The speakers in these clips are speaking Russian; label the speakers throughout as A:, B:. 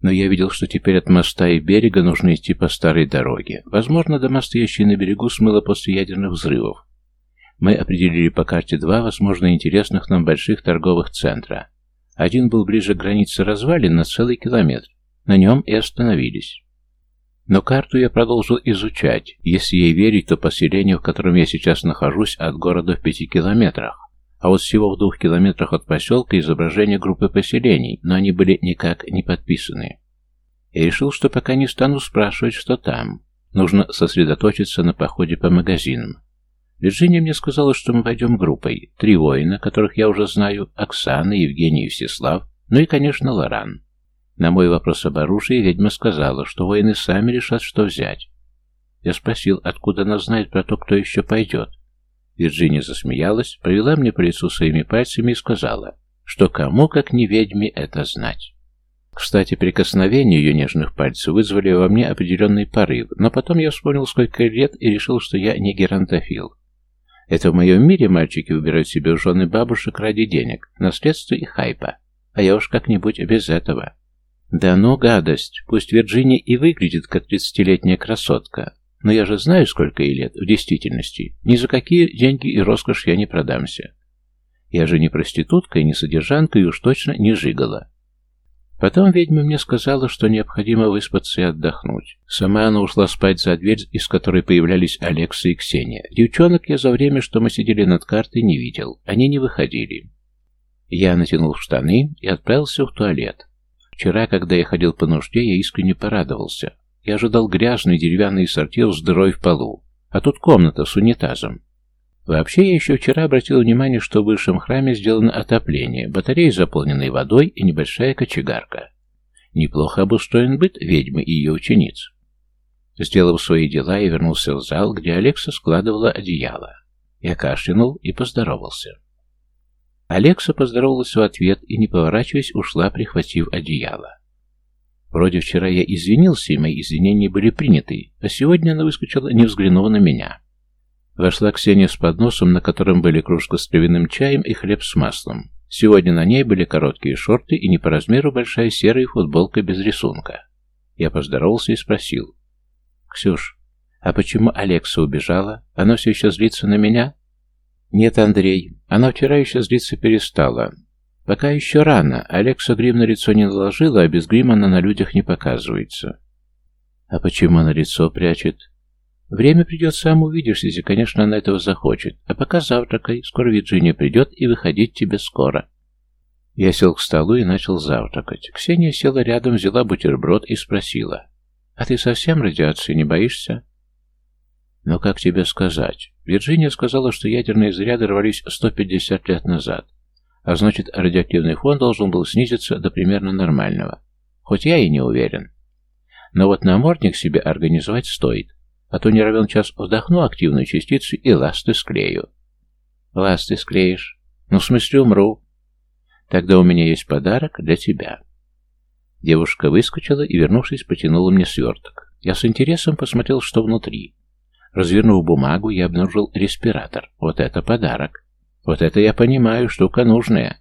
A: Но я видел, что теперь от моста и берега нужно идти по старой дороге. Возможно, дома, стоящие на берегу, смыло после ядерных взрывов. Мы определили по карте два, возможно, интересных нам больших торговых центра. Один был ближе к границе развалин на целый километр. На нем и остановились. Но карту я продолжил изучать. Если ей верить, то поселение, в котором я сейчас нахожусь, от города в пяти километрах. А вот всего в двух километрах от поселка изображение группы поселений, но они были никак не подписаны. Я решил, что пока не стану спрашивать, что там. Нужно сосредоточиться на походе по магазинам. Вирджиния мне сказала, что мы пойдем группой. Три воина, которых я уже знаю, Оксана, Евгений и Всеслав, ну и, конечно, Лоран. На мой вопрос об оружии ведьма сказала, что воины сами решат, что взять. Я спросил, откуда она знает про то, кто еще пойдет. Вирджиния засмеялась, провела мне по лицу своими пальцами и сказала, что кому, как не ведьме, это знать. Кстати, прикосновения ее нежных пальцев вызвали во мне определенный порыв, но потом я вспомнил, сколько лет, и решил, что я не геронтофил. Это в моем мире мальчики выбирают себе в жены бабушек ради денег, наследства и хайпа, а я уж как-нибудь без этого. Да ну, гадость, пусть Вирджиния и выглядит как тридцатилетняя красотка, но я же знаю, сколько ей лет в действительности. Ни за какие деньги и роскошь я не продамся. Я же не проститутка и не содержанка, и уж точно не жигала. Потом ведьма мне сказала, что необходимо выспаться и отдохнуть. Сама она ушла спать за дверь, из которой появлялись Алекса и Ксения. Девчонок я за время, что мы сидели над картой, не видел. Они не выходили. Я натянул штаны и отправился в туалет. Вчера, когда я ходил по нужде, я искренне порадовался. Я ожидал грязный деревянный сортир с дырой в полу, а тут комната с унитазом. Вообще, я еще вчера обратил внимание, что в высшем храме сделано отопление, батареи, заполненные водой и небольшая кочегарка. Неплохо обустроен быт ведьмы и ее учениц. Сделав свои дела, я вернулся в зал, где Алекса складывала одеяло. Я кашлянул и поздоровался. Алекса поздоровалась в ответ и, не поворачиваясь, ушла, прихватив одеяло. Вроде вчера я извинился, и мои извинения были приняты, а сегодня она выскочила, не взглянула на меня. Вошла Ксения с подносом, на котором были кружка с травяным чаем и хлеб с маслом. Сегодня на ней были короткие шорты и не по размеру большая серая футболка без рисунка. Я поздоровался и спросил. «Ксюш, а почему Алекса убежала? Она все еще злится на меня?» «Нет, Андрей, она вчера еще злиться перестала. Пока еще рано. Алекса грим на лицо не наложила, а без грима она на людях не показывается. А почему она лицо прячет? Время придет, сам увидишь, если, конечно, она этого захочет. А пока завтракай, скоро Вирджиния придет, и выходить тебе скоро. Я сел к столу и начал завтракать. Ксения села рядом, взяла бутерброд и спросила. «А ты совсем радиации не боишься?» «Ну, как тебе сказать?» Вирджиния сказала, что ядерные заряды рвались 150 лет назад. А значит, радиоактивный фон должен был снизиться до примерно нормального. Хоть я и не уверен. Но вот намордник себе организовать стоит. А то не равен час вдохну активную частицу и ласты склею. Ласты склеишь? Ну, в смысле, умру. Тогда у меня есть подарок для тебя. Девушка выскочила и, вернувшись, потянула мне сверток. Я с интересом посмотрел, что внутри. Развернув бумагу, я обнаружил респиратор. Вот это подарок. Вот это я понимаю, штука нужная.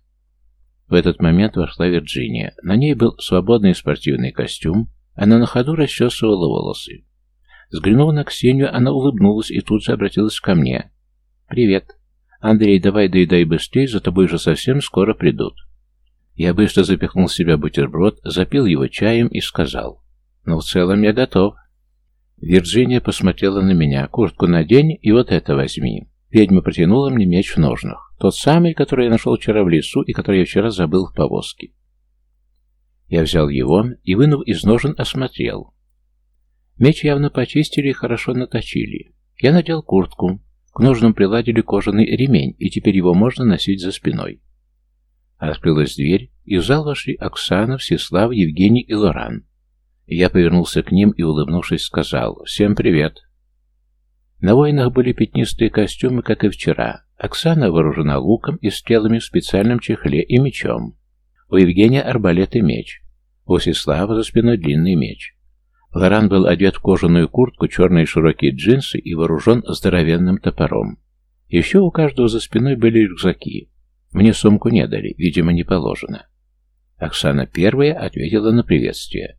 A: В этот момент вошла Вирджиния. На ней был свободный спортивный костюм, она на ходу расчесывала волосы. Взглянув на Ксению, она улыбнулась и тут же обратилась ко мне. «Привет. Андрей, давай доедай быстрее, за тобой же совсем скоро придут». Я быстро запихнул в себя бутерброд, запил его чаем и сказал. «Ну, в целом я готов». Вирджиния посмотрела на меня. «Куртку надень и вот это возьми». Ведьма протянула мне меч в ножнах. Тот самый, который я нашел вчера в лесу и который я вчера забыл в повозке. Я взял его и, вынув из ножен, осмотрел. Меч явно почистили и хорошо наточили. Я надел куртку. К ножнам приладили кожаный ремень, и теперь его можно носить за спиной. Открылась дверь, и в зал вошли Оксана, Всеслав, Евгений и Лоран. Я повернулся к ним и, улыбнувшись, сказал «Всем привет!» На воинах были пятнистые костюмы, как и вчера. Оксана вооружена луком и стрелами в специальном чехле и мечом. У Евгения арбалет и меч. У Сеслава за спиной длинный меч. Лоран был одет в кожаную куртку, черные широкие джинсы и вооружен здоровенным топором. Еще у каждого за спиной были рюкзаки. Мне сумку не дали, видимо, не положено. Оксана первая ответила на приветствие.